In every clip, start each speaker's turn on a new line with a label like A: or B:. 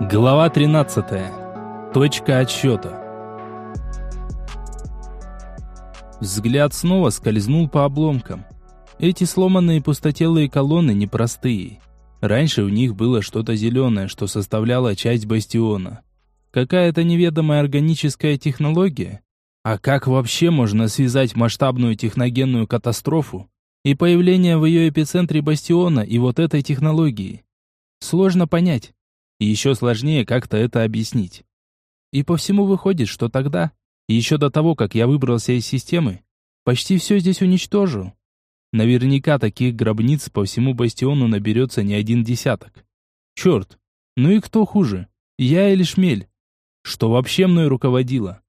A: Глава 13. Точка отсчета. Взгляд снова скользнул по обломкам. Эти сломанные пустотелые колонны непростые. Раньше в них было что-то зеленое, что составляло часть бастиона. Какая-то неведомая органическая технология. А как вообще можно связать масштабную техногенную катастрофу и появление в ее эпицентре бастиона и вот этой технологии? Сложно понять. И еще сложнее как-то это объяснить. И по всему выходит, что тогда, еще до того, как я выбрался из системы, почти все здесь уничтожил. Наверняка таких гробниц по всему бастиону наберется не один десяток. Черт, ну и кто хуже, я или Шмель? Что вообще мной руководило?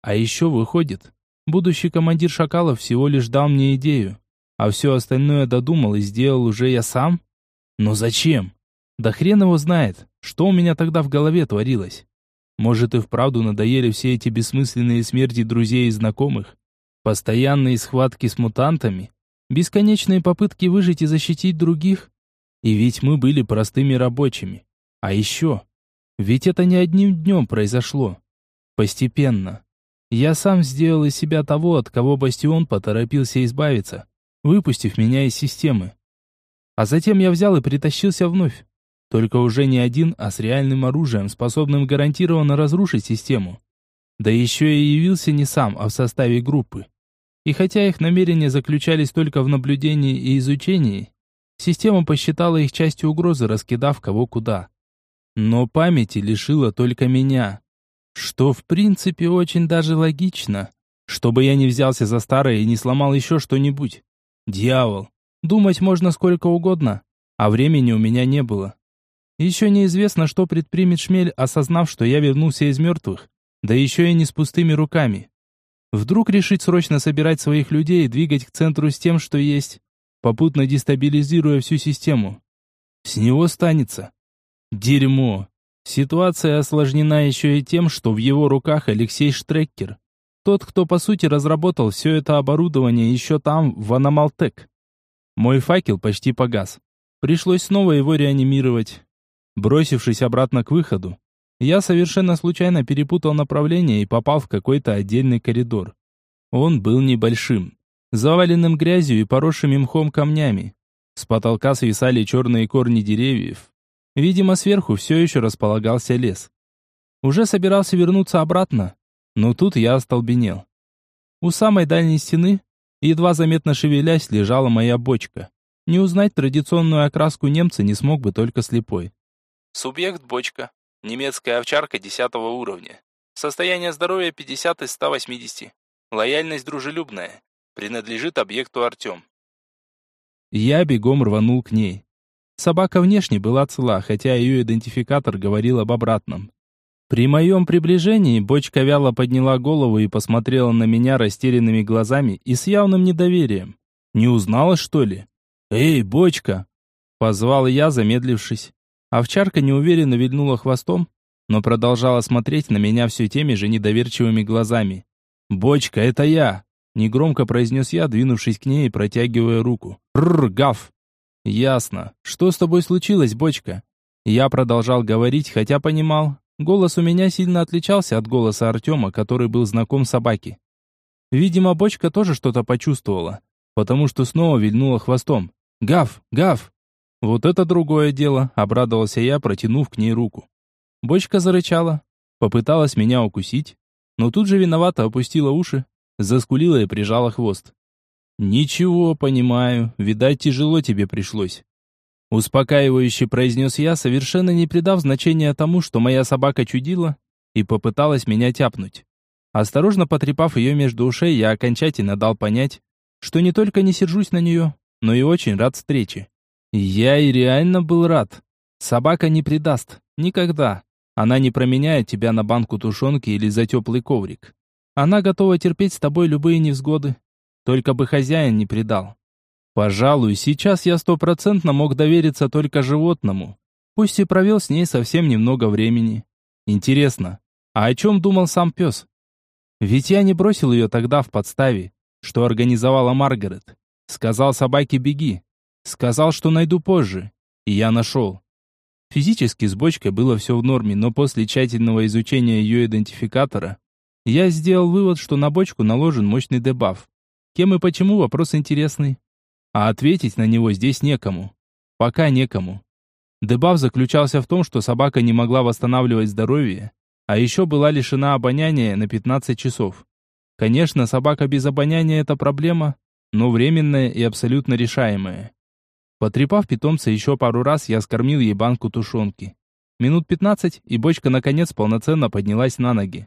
A: А еще выходит, будущий командир Шакалов всего лишь дал мне идею, а все остальное додумал и сделал уже я сам? Но зачем? Да хрен его знает, что у меня тогда в голове творилось. Может и вправду надоели все эти бессмысленные смерти друзей и знакомых, постоянные схватки с мутантами, бесконечные попытки выжить и защитить других. И ведь мы были простыми рабочими. А еще, ведь это не одним днем произошло. Постепенно. Я сам сделал из себя того, от кого Бастион поторопился избавиться, выпустив меня из системы. А затем я взял и притащился вновь. Только уже не один, а с реальным оружием, способным гарантированно разрушить систему. Да еще и явился не сам, а в составе группы. И хотя их намерения заключались только в наблюдении и изучении, система посчитала их частью угрозы, раскидав кого куда. Но памяти лишила только меня. Что в принципе очень даже логично. Чтобы я не взялся за старое и не сломал еще что-нибудь. Дьявол. Думать можно сколько угодно, а времени у меня не было. Еще неизвестно, что предпримет Шмель, осознав, что я вернулся из мертвых, да еще и не с пустыми руками. Вдруг решить срочно собирать своих людей и двигать к центру с тем, что есть, попутно дестабилизируя всю систему. С него станется. Дерьмо. Ситуация осложнена еще и тем, что в его руках Алексей Штреккер. Тот, кто по сути разработал все это оборудование еще там, в Аномалтек. Мой факел почти погас. Пришлось снова его реанимировать. Бросившись обратно к выходу, я совершенно случайно перепутал направление и попал в какой-то отдельный коридор. Он был небольшим, заваленным грязью и поросшими мхом камнями. С потолка свисали черные корни деревьев. Видимо, сверху все еще располагался лес. Уже собирался вернуться обратно, но тут я остолбенел. У самой дальней стены, едва заметно шевелясь, лежала моя бочка. Не узнать традиционную окраску немца не смог бы только слепой. Субъект бочка. Немецкая овчарка 10 уровня. Состояние здоровья 50 из 180. Лояльность дружелюбная. Принадлежит объекту Артем. Я бегом рванул к ней. Собака внешне была цела, хотя ее идентификатор говорил об обратном. При моем приближении бочка вяло подняла голову и посмотрела на меня растерянными глазами и с явным недоверием. Не узнала, что ли? «Эй, бочка!» Позвал я, замедлившись. Овчарка неуверенно вильнула хвостом, но продолжала смотреть на меня все теми же недоверчивыми глазами. «Бочка, это я!» — негромко произнес я, двинувшись к ней и протягивая руку. «Рррр, гав!» «Ясно. Что с тобой случилось, бочка?» Я продолжал говорить, хотя понимал, голос у меня сильно отличался от голоса Артема, который был знаком собаке. Видимо, бочка тоже что-то почувствовала, потому что снова вильнула хвостом. «Гав! Гав!» «Вот это другое дело», — обрадовался я, протянув к ней руку. Бочка зарычала, попыталась меня укусить, но тут же виновато опустила уши, заскулила и прижала хвост. «Ничего, понимаю, видать, тяжело тебе пришлось». Успокаивающе произнес я, совершенно не придав значения тому, что моя собака чудила и попыталась меня тяпнуть. Осторожно потрепав ее между ушей, я окончательно дал понять, что не только не сержусь на нее, но и очень рад встрече. Я и реально был рад. Собака не предаст. Никогда. Она не променяет тебя на банку тушенки или за теплый коврик. Она готова терпеть с тобой любые невзгоды. Только бы хозяин не предал. Пожалуй, сейчас я стопроцентно мог довериться только животному. Пусть и провел с ней совсем немного времени. Интересно, а о чем думал сам пес? Ведь я не бросил ее тогда в подставе, что организовала Маргарет. Сказал собаке «беги», Сказал, что найду позже. И я нашел. Физически с бочкой было все в норме, но после тщательного изучения ее идентификатора я сделал вывод, что на бочку наложен мощный дебаф. Кем и почему вопрос интересный. А ответить на него здесь некому. Пока некому. Дебаф заключался в том, что собака не могла восстанавливать здоровье, а еще была лишена обоняния на 15 часов. Конечно, собака без обоняния – это проблема, но временная и абсолютно решаемая. Потрепав питомца еще пару раз, я скормил ей банку тушенки. Минут 15, и бочка наконец полноценно поднялась на ноги.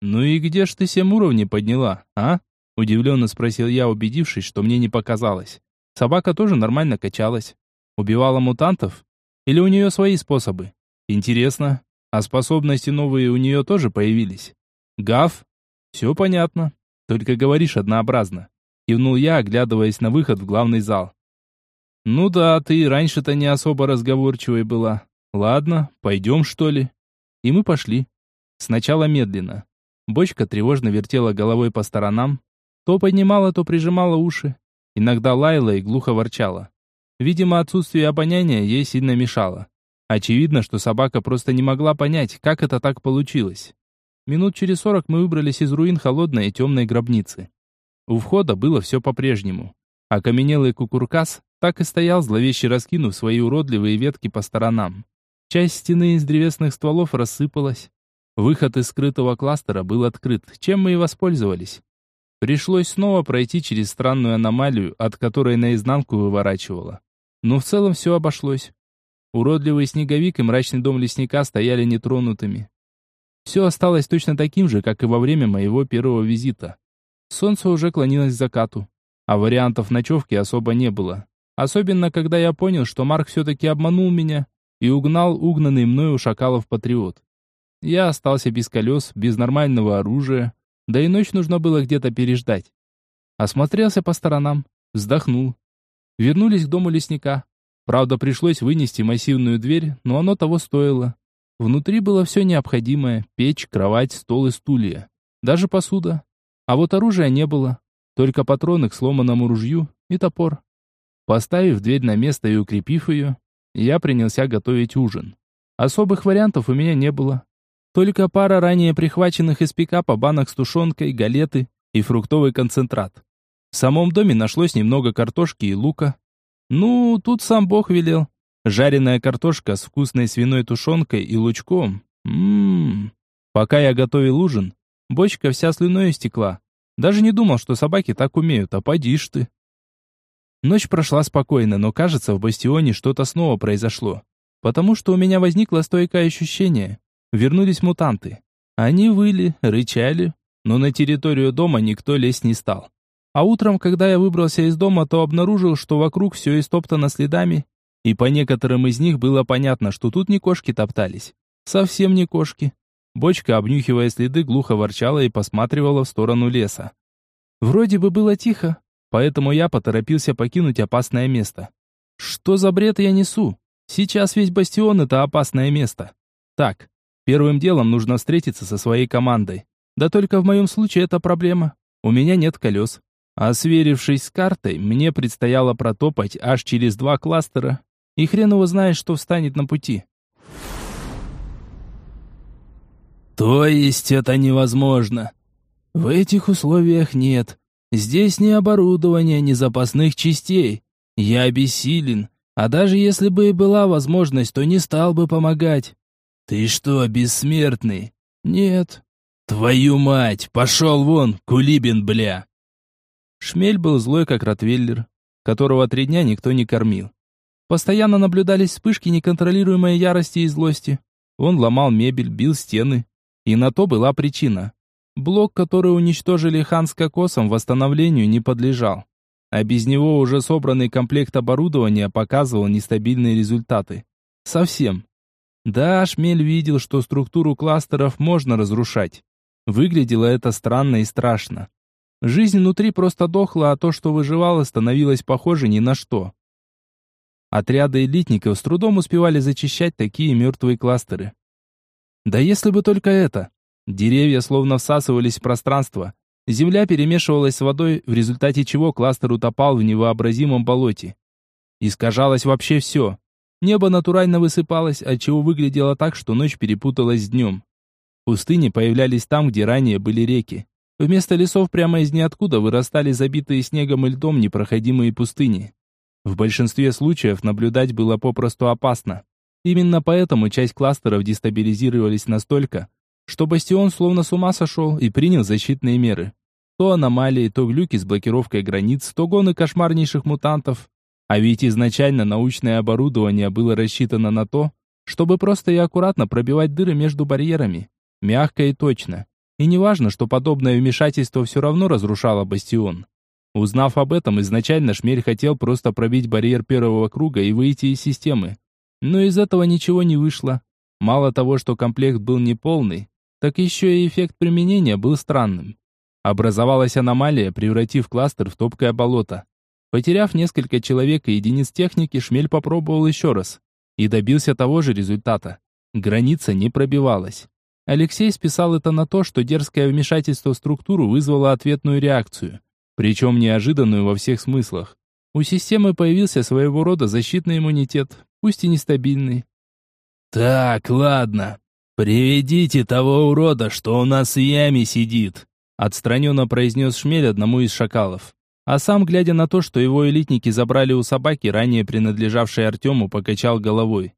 A: «Ну и где ж ты семь уровней подняла, а?» Удивленно спросил я, убедившись, что мне не показалось. Собака тоже нормально качалась. Убивала мутантов? Или у нее свои способы? Интересно. А способности новые у нее тоже появились? Гав? Все понятно. Только говоришь однообразно. Кивнул я, оглядываясь на выход в главный зал. Ну да, ты раньше-то не особо разговорчивой была. Ладно, пойдем что ли? И мы пошли. Сначала медленно. Бочка тревожно вертела головой по сторонам, то поднимала, то прижимала уши. Иногда лаяла и глухо ворчала. Видимо, отсутствие обоняния ей сильно мешало. Очевидно, что собака просто не могла понять, как это так получилось. Минут через сорок мы выбрались из руин холодной и темной гробницы. У входа было все по-прежнему. Окаменелый кукуркас так и стоял, зловеще раскинув свои уродливые ветки по сторонам. Часть стены из древесных стволов рассыпалась. Выход из скрытого кластера был открыт, чем мы и воспользовались. Пришлось снова пройти через странную аномалию, от которой наизнанку выворачивало. Но в целом все обошлось. Уродливый снеговик и мрачный дом лесника стояли нетронутыми. Все осталось точно таким же, как и во время моего первого визита. Солнце уже клонилось к закату, а вариантов ночевки особо не было. Особенно, когда я понял, что Марк все-таки обманул меня и угнал угнанный мною шакалов патриот. Я остался без колес, без нормального оружия, да и ночь нужно было где-то переждать. Осмотрелся по сторонам, вздохнул. Вернулись к дому лесника. Правда, пришлось вынести массивную дверь, но оно того стоило. Внутри было все необходимое: печь, кровать, стол и стулья. Даже посуда. А вот оружия не было. Только патроны к сломанному ружью и топор. Поставив дверь на место и укрепив ее, я принялся готовить ужин. Особых вариантов у меня не было. Только пара ранее прихваченных из пикапа банок с тушенкой, галеты и фруктовый концентрат. В самом доме нашлось немного картошки и лука. Ну, тут сам Бог велел. Жареная картошка с вкусной свиной тушенкой и лучком. Ммм. Пока я готовил ужин, бочка вся слюной истекла. Даже не думал, что собаки так умеют, а поди ж ты. Ночь прошла спокойно, но кажется, в бастионе что-то снова произошло. Потому что у меня возникло стойкое ощущение, вернулись мутанты. Они выли, рычали, но на территорию дома никто лезть не стал. А утром, когда я выбрался из дома, то обнаружил, что вокруг все истоптано следами, и по некоторым из них было понятно, что тут не кошки топтались. Совсем не кошки. Бочка, обнюхивая следы, глухо ворчала и посматривала в сторону леса. Вроде бы было тихо, поэтому я поторопился покинуть опасное место. Что за бред я несу? Сейчас весь бастион — это опасное место. Так, Первым делом нужно встретиться со своей командой. Да только в моем случае это проблема. У меня нет колес. А сверившись с картой, мне предстояло протопать аж через два кластера. И хрен его знает, что встанет на пути. То есть это невозможно? В этих условиях нет. Здесь ни оборудования, ни запасных частей. Я бессилен. А даже если бы и была возможность, то не стал бы помогать. «Ты что, бессмертный?» «Нет». «Твою мать! Пошел вон, кулибин, бля!» Шмель был злой, как ротвейлер, которого три дня никто не кормил. Постоянно наблюдались вспышки неконтролируемой ярости и злости. Он ломал мебель, бил стены. И на то была причина. Блок, который уничтожили хан с кокосом, восстановлению не подлежал. А без него уже собранный комплект оборудования показывал нестабильные результаты. Совсем. Да, Шмель видел, что структуру кластеров можно разрушать. Выглядело это странно и страшно. Жизнь внутри просто дохла, а то, что выживало, становилось похоже ни на что. Отряды элитников с трудом успевали зачищать такие мертвые кластеры. Да если бы только это. Деревья словно всасывались в пространство. Земля перемешивалась с водой, в результате чего кластер утопал в невообразимом болоте. Искажалось вообще все. Небо натурально высыпалось, отчего выглядело так, что ночь перепуталась с днем. Пустыни появлялись там, где ранее были реки. Вместо лесов прямо из ниоткуда вырастали забитые снегом и льдом непроходимые пустыни. В большинстве случаев наблюдать было попросту опасно. Именно поэтому часть кластеров дестабилизировались настолько, что бастион словно с ума сошел и принял защитные меры. То аномалии, то глюки с блокировкой границ, то гоны кошмарнейших мутантов. А ведь изначально научное оборудование было рассчитано на то, чтобы просто и аккуратно пробивать дыры между барьерами. Мягко и точно. И неважно, что подобное вмешательство все равно разрушало бастион. Узнав об этом, изначально Шмель хотел просто пробить барьер первого круга и выйти из системы. Но из этого ничего не вышло. Мало того, что комплект был неполный, так еще и эффект применения был странным. Образовалась аномалия, превратив кластер в топкое болото. Потеряв несколько человек и единиц техники, Шмель попробовал еще раз. И добился того же результата. Граница не пробивалась. Алексей списал это на то, что дерзкое вмешательство в структуру вызвало ответную реакцию. Причем неожиданную во всех смыслах. У системы появился своего рода защитный иммунитет, пусть и нестабильный.
B: «Так, ладно. Приведите того урода, что у нас в яме сидит»,
A: отстраненно произнес Шмель одному из шакалов. А сам, глядя на то, что его элитники забрали у собаки, ранее принадлежавшей Артему, покачал головой.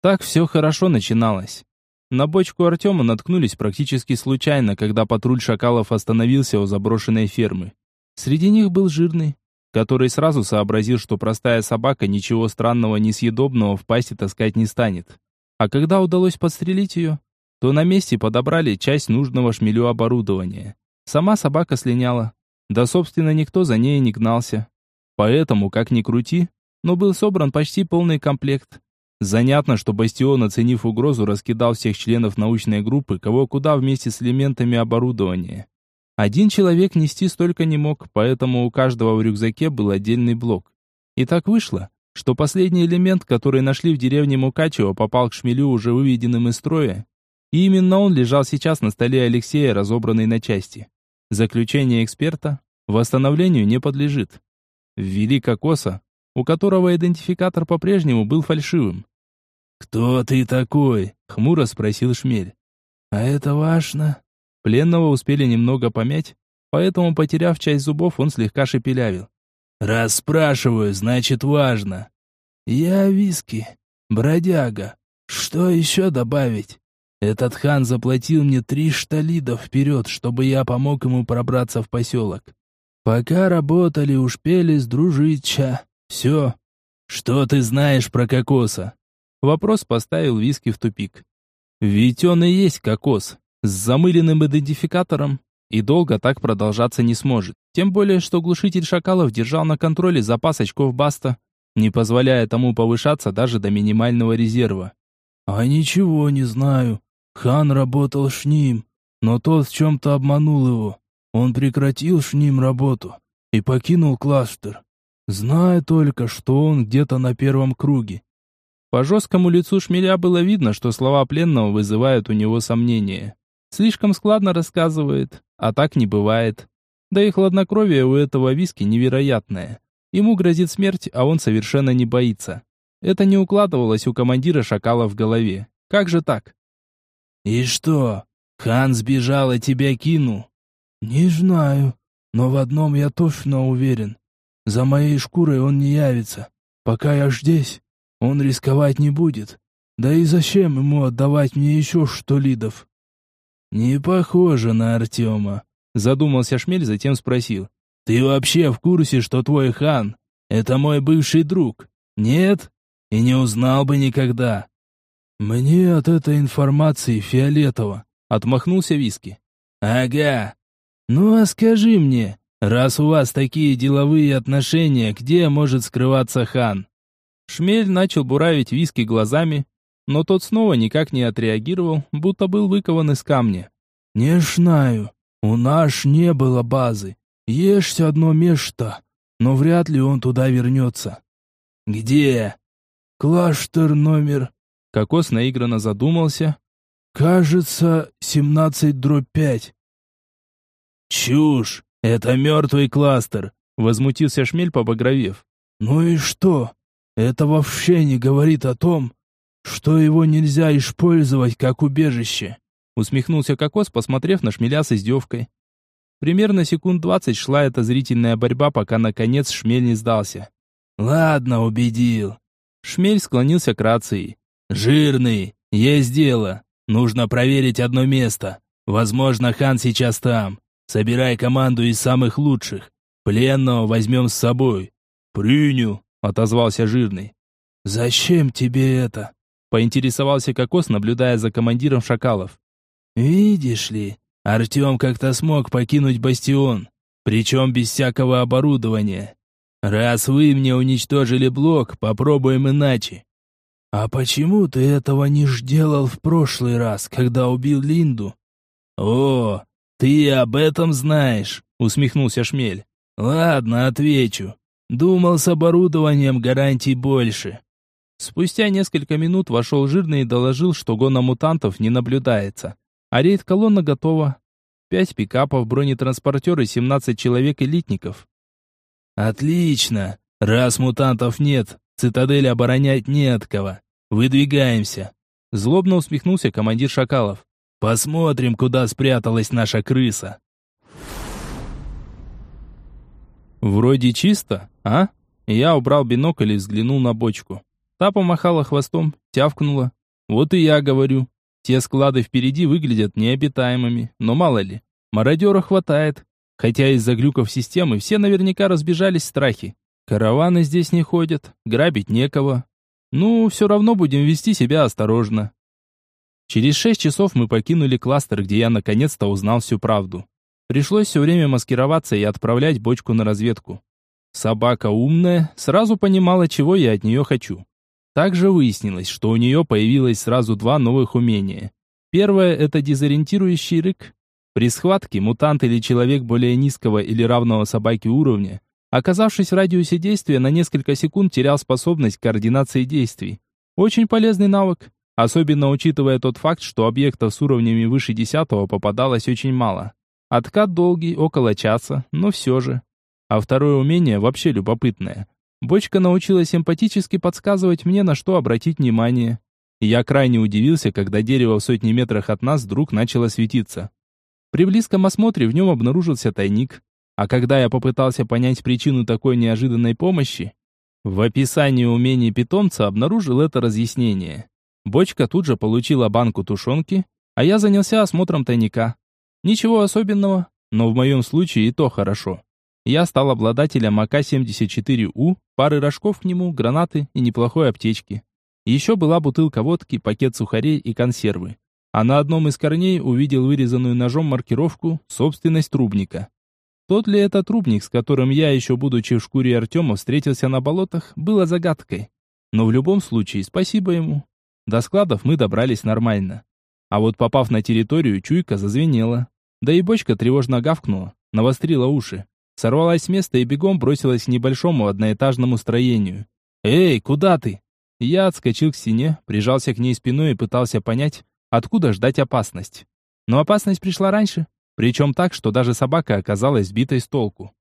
A: Так все хорошо начиналось. На бочку Артема наткнулись практически случайно, когда патруль шакалов остановился у заброшенной фермы. Среди них был жирный, который сразу сообразил, что простая собака ничего странного несъедобного в пасти таскать не станет. А когда удалось подстрелить ее, то на месте подобрали часть нужного шмелю оборудования. Сама собака слиняла. Да, собственно, никто за ней не гнался. Поэтому, как ни крути, но был собран почти полный комплект. Занятно, что Бастион, оценив угрозу, раскидал всех членов научной группы, кого куда вместе с элементами оборудования. Один человек нести столько не мог, поэтому у каждого в рюкзаке был отдельный блок. И так вышло, что последний элемент, который нашли в деревне Мукачево, попал к шмелю уже выведенным из строя. И именно он лежал сейчас на столе Алексея, разобранный на части. Заключение эксперта восстановлению не подлежит. Ввели кокоса, у которого идентификатор по-прежнему был фальшивым.
B: «Кто ты такой?» — хмуро спросил Шмель.
A: «А это важно?» Пленного успели немного помять, поэтому, потеряв часть зубов, он слегка шепелявил.
B: «Раз спрашиваю, значит важно».
A: «Я виски, бродяга. Что еще добавить? Этот хан заплатил мне три шталидов вперед, чтобы я помог ему пробраться в поселок. Пока работали, уж пели ча. Все.
B: Что ты знаешь про кокоса?»
A: Вопрос поставил виски в тупик. Ведь он и есть кокос с замыленным идентификатором, и долго так продолжаться не сможет. Тем более, что глушитель шакалов держал на контроле запас очков Баста, не позволяя тому повышаться даже до минимального резерва.
B: «А ничего не знаю. Хан работал с ним, но тот в чем-то обманул его. Он прекратил с ним работу и покинул кластер. Знаю только, что он где-то на первом круге».
A: По жесткому лицу шмеля было видно, что слова пленного вызывают у него сомнения. Слишком складно рассказывает, а так не бывает. Да и хладнокровие у этого виски невероятное. Ему грозит смерть, а он совершенно не боится. Это не укладывалось у командира шакала в голове. Как же так?
B: «И что, хан сбежал и тебя кинул?»
A: «Не знаю, но в одном я точно уверен. За моей шкурой он не явится. Пока я здесь, он рисковать не будет. Да и зачем ему отдавать мне еще что-лидов?»
B: «Не похоже на Артема», — задумался Шмель, затем спросил. «Ты вообще в курсе, что твой хан — это мой бывший друг? Нет? И не узнал бы никогда».
A: «Мне от этой информации фиолетово», — отмахнулся Виски.
B: «Ага. Ну а скажи мне, раз у вас такие деловые отношения, где может скрываться хан?»
A: Шмель начал буравить Виски глазами, но тот снова никак не отреагировал, будто был выкован из камня.
B: «Не знаю. У нас не было базы. Есть одно место, но вряд ли он туда вернется».
A: «Где?»
B: «Клаштер номер...»
A: Кокос наигранно задумался.
B: «Кажется, семнадцать дробь пять».
A: «Чушь! Это мертвый кластер!» Возмутился Шмель, побагровев.
B: «Ну и что? это вообще не говорит о том, что его нельзя использовать как убежище.
A: Усмехнулся Кокос, посмотрев на шмеля с издевкой. Примерно секунд двадцать шла эта зрительная борьба, пока наконец шмель не сдался.
B: «Ладно, убедил».
A: Шмель склонился к рации.
B: «Жирный, есть дело. Нужно проверить одно место. Возможно, хан сейчас там. Собирай команду из самых лучших. Пленного возьмем с собой».
A: «Принял», — отозвался Жирный.
B: «Зачем тебе это?»
A: — поинтересовался Кокос, наблюдая за командиром шакалов.
B: «Видишь ли, Артем как-то смог покинуть бастион, причем без всякого оборудования. Раз вы мне уничтожили блок, попробуем иначе. А почему ты этого не сделал в прошлый раз, когда убил Линду? О, ты об этом знаешь, усмехнулся Шмель. Ладно, отвечу. Думал, с оборудованием гарантий больше.
A: Спустя несколько минут вошел жирный и доложил, что гона мутантов не наблюдается. А рейд-колонна готова. Пять пикапов, бронетранспортер и 17 человек-элитников.
B: Отлично. Раз мутантов нет, цитадель оборонять не от кого. Выдвигаемся.
A: Злобно усмехнулся командир Шакалов.
B: Посмотрим, куда спряталась наша крыса.
A: Вроде чисто, а? Я убрал бинокль и взглянул на бочку. Та помахала хвостом, тявкнула. Вот и я говорю, те склады впереди выглядят необитаемыми, но мало ли, мародера хватает. Хотя из-за глюков системы все наверняка разбежались в страхе. Караваны здесь не ходят, грабить некого. Ну, все равно будем вести себя осторожно. Через шесть часов мы покинули кластер, где я наконец-то узнал всю правду. Пришлось все время маскироваться и отправлять бочку на разведку. Собака умная, сразу понимала, чего я от нее хочу. Также выяснилось, что у нее появилось сразу два новых умения. Первое – это дезориентирующий рык. При схватке мутант или человек более низкого или равного собаке уровня, оказавшись в радиусе действия, на несколько секунд терял способность к координации действий. Очень полезный навык, особенно учитывая тот факт, что объектов с уровнями выше 10 попадалось очень мало. Откат долгий, около часа, но все же. А второе умение вообще любопытное. Бочка научилась эмпатически подсказывать мне, на что обратить внимание. Я крайне удивился, когда дерево в сотни метрах от нас вдруг начало светиться. При близком осмотре в нем обнаружился тайник, а когда я попытался понять причину такой неожиданной помощи, в описании умений питомца обнаружил это разъяснение. Бочка тут же получила банку тушенки, а я занялся осмотром тайника. Ничего особенного, но в моем случае и то хорошо. Я стал обладателем АК-74У, пары рожков к нему, гранаты и неплохой аптечки. Еще была бутылка водки, пакет сухарей и консервы. А на одном из корней увидел вырезанную ножом маркировку «Собственность трубника». Тот ли это трубник, с которым я, еще будучи в шкуре Артема, встретился на болотах, было загадкой. Но в любом случае, спасибо ему. До складов мы добрались нормально. А вот попав на территорию, чуйка зазвенела. Да и бочка тревожно гавкнула, навострила уши. Сорвалась с места и бегом бросилась к небольшому одноэтажному строению. «Эй, куда ты?» Я отскочил к стене, прижался к ней спиной и пытался понять, откуда ждать опасность. Но опасность пришла раньше, причем так, что даже собака оказалась сбитой с толку.